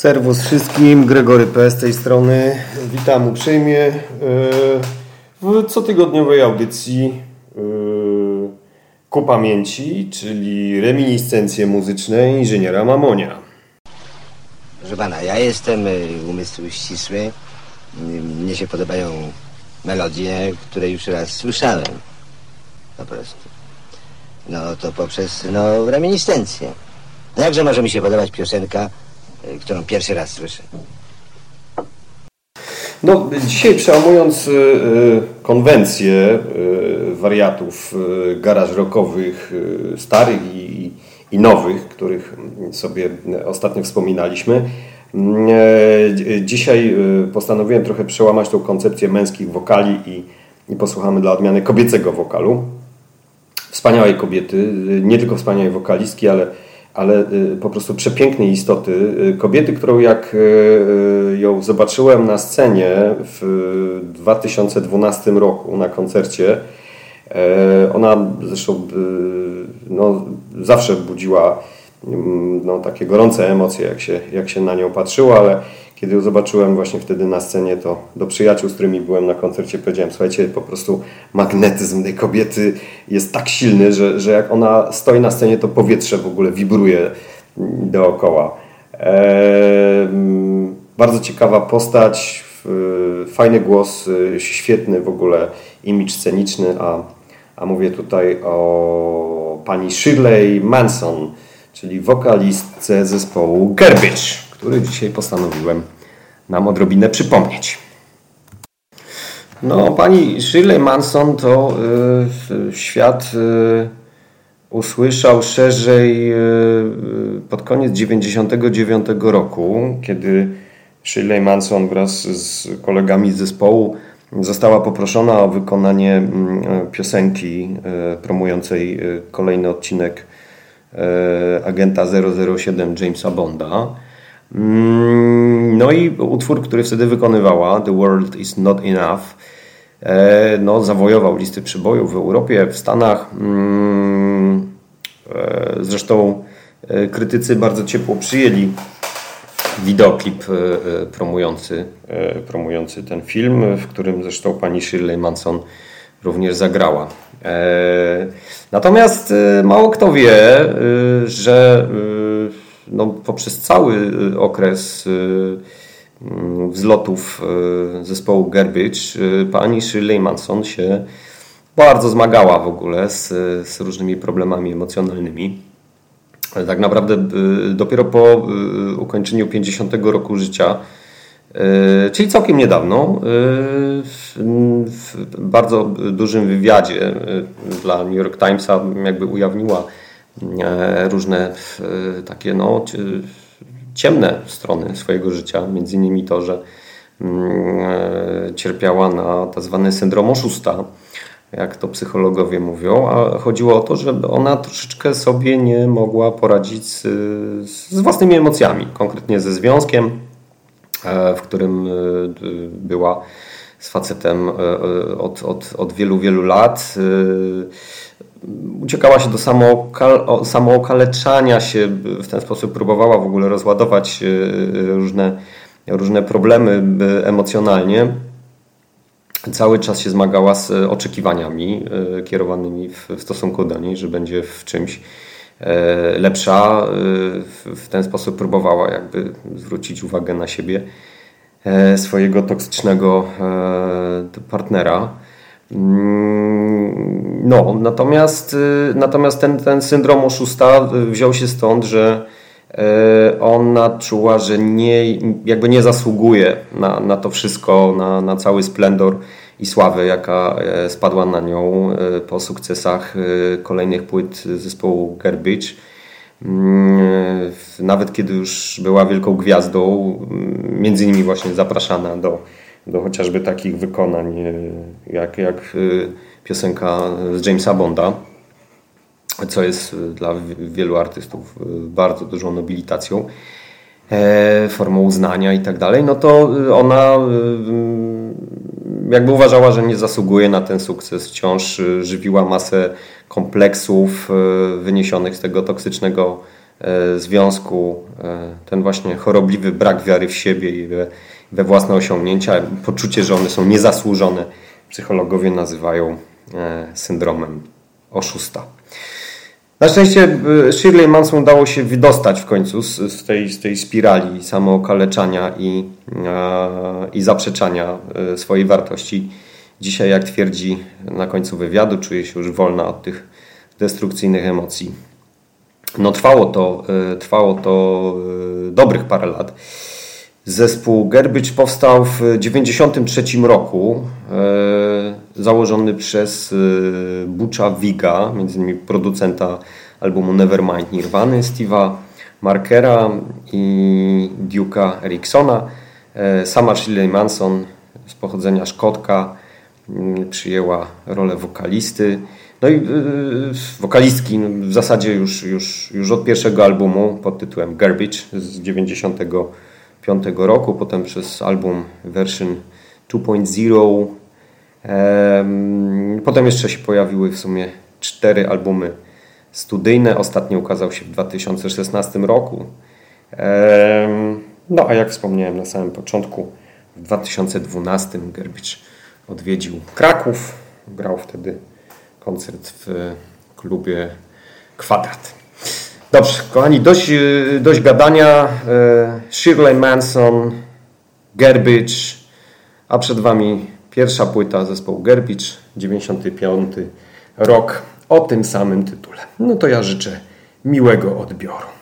Serwus wszystkim, Gregory P. z tej strony. Witam uprzejmie e, w cotygodniowej audycji e, Ku Pamięci, czyli reminiscencje muzyczne inżyniera Mamonia. Proszę pana, ja jestem y, umysł ścisły. Mnie się podobają melodie, które już raz słyszałem. Po prostu. No to poprzez, no, reminiscencję. Jakże może mi się podobać piosenka, którą pierwszy raz słyszę? No, dzisiaj przełamując y, y, konwencje y, wariatów y, garaż rockowych, y, starych i, i nowych, których sobie ostatnio wspominaliśmy, dzi- dzisiaj y, postanowiłem trochę przełamać tą koncepcję męskich wokali i, i posłuchamy dla odmiany kobiecego wokalu. Wspaniałej kobiety, y, nie tylko wspaniałej wokalistki, ale ale y, po prostu przepięknej istoty. Y, Kobiety, którą jak y, ją zobaczyłem na scenie w 2012 roku na koncercie, ona zresztą no, zawsze budziła no, takie gorące emocje, jak się, jak się na nią patrzyło, ale kiedy ją zobaczyłem właśnie wtedy na scenie, to do przyjaciół, z którymi byłem na koncercie, powiedziałem, słuchajcie, po prostu magnetyzm tej kobiety jest tak silny, że, że jak ona stoi na scenie, to powietrze w ogóle wibruje dookoła. Eee, bardzo ciekawa postać, fajny głos, y, świetny w ogóle imidż sceniczny, a, a mówię tutaj o pani Shirley Manson, czyli wokalistce zespołu Garbage, który dzisiaj postanowiłem nam odrobinę przypomnieć. No, pani Shirley Manson to y, świat y, usłyszał szerzej y, pod koniec 99 roku, kiedy Shirley Manson wraz z kolegami z zespołu została poproszona o wykonanie mm, piosenki y, promującej y, kolejny odcinek agenta 007 Jamesa Bonda. Mm, No i utwór, który wtedy wykonywała, The World is Not Enough, e, no, zawojował listy przybojów w Europie, w Stanach. Mm, e, Zresztą e, krytycy bardzo ciepło przyjęli wideoklip e, e, promujący, e, promujący ten film, w którym zresztą pani Shirley Manson również zagrała. E, Natomiast e, mało kto wie, e, że no, poprzez cały okres mm, wzlotów zespołu Garbage pani Shirley Manson się bardzo zmagała w ogóle z, z różnymi problemami emocjonalnymi. Tak naprawdę dopiero po ukończeniu 50 roku życia, czyli całkiem niedawno, y, w, bardzo dużym wywiadzie y, dla New York Timesa jakby ujawniła e, różne takie no, cie- ciemne strony swojego życia, między innymi to, że mm, e, cierpiała na tak zwany syndrom oszusta, jak to psychologowie mówią, a chodziło o to, że ona troszeczkę sobie nie mogła poradzić z, z własnymi emocjami, konkretnie ze związkiem, e, w którym e, była z facetem e, e, od, od, od wielu, wielu lat. E, Uciekała się do samookaleczania się, w ten sposób próbowała w ogóle rozładować e, różne, różne problemy e, emocjonalnie cały czas się zmagała z e, oczekiwaniami e, kierowanymi w, w stosunku do niej, że będzie w czymś e, lepsza. E, W, ten sposób próbowała jakby zwrócić uwagę na siebie e, swojego toksycznego e, partnera. Mm, No, natomiast, natomiast ten, ten syndrom oszusta wziął się stąd, że e, ona czuła, że nie, jakby nie zasługuje na, na to wszystko, na, na cały splendor i sławę, jaka e, spadła na nią e, po sukcesach e, kolejnych płyt zespołu Garbage. Mm, Nawet kiedy już była wielką gwiazdą, mm, między innymi właśnie zapraszana do, do chociażby takich wykonań jak, jak piosenka z Jamesa Bonda, co jest dla wi- wielu artystów bardzo dużą nobilitacją, formą uznania i tak dalej, no to ona jakby uważała, że nie zasługuje na ten sukces. Wciąż y, żywiła masę kompleksów y, wyniesionych z tego toksycznego związku, ten właśnie chorobliwy brak wiary w siebie i we własne osiągnięcia, poczucie, że one są niezasłużone, psychologowie nazywają syndromem oszusta. Na szczęście y, Shirley Manson udało się wydostać w końcu z, z, tej, z tej spirali samookaleczania i, i zaprzeczania y, swojej wartości. Dzisiaj, jak twierdzi na końcu wywiadu, czuje się już wolna od tych destrukcyjnych emocji. No trwało to, y, trwało to dobrych parę lat. Zespół Gerbycz powstał w 1993 roku, założony przez e, Butcha Viga, między innymi producenta albumu Nevermind Nirwany, Steve'a Markera i Duke'a Ericksona. E, sama Shirley Manson z pochodzenia Szkotka przyjęła rolę wokalisty. No i wokalistki w zasadzie już, już, już od pierwszego albumu pod tytułem Garbage z 90 2005 roku, potem przez album Version 2.0. Potem jeszcze się pojawiły w sumie cztery albumy studyjne. Ostatni ukazał się w 2016 roku. No a jak wspomniałem na samym początku, w 2012 Gerbicz odwiedził Kraków. Grał wtedy koncert w klubie Kwadrat. Dobrze, kochani, dość, y, dość gadania. Y, Shirley Manson, Gerbich, a przed Wami pierwsza płyta zespołu Gerbich, 95 rok o tym samym tytule. No to ja życzę miłego odbioru.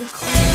the cold.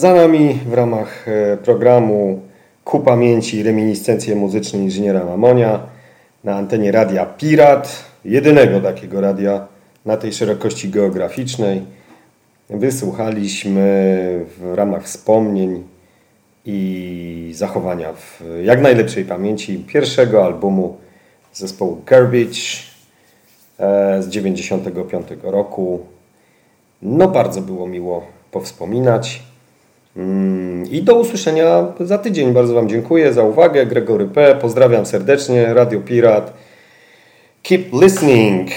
Za nami w ramach e, programu Ku pamięci reminiscencje muzyczne inżyniera Mamonia na antenie radia Pirat, jedynego takiego radia na tej szerokości geograficznej. Wysłuchaliśmy w ramach wspomnień i zachowania w jak najlepszej pamięci pierwszego albumu zespołu Garbage e, z 95 roku. No bardzo było miło powspominać. Mm, I do usłyszenia za tydzień. Bardzo Wam dziękuję za uwagę. Gregory P. Pozdrawiam serdecznie. Radio Pirat. Keep listening.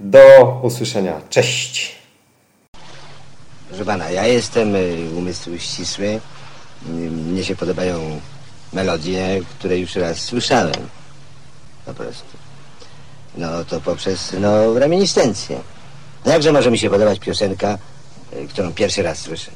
Do usłyszenia. Cześć. Proszę Pana, ja jestem y, umysł ścisły. Y, mnie się podobają melodie, które już raz słyszałem. Po prostu. No to poprzez, no, reminiscencję. No jakże może mi się podobać piosenka, Y, którą pierwszy raz słyszę.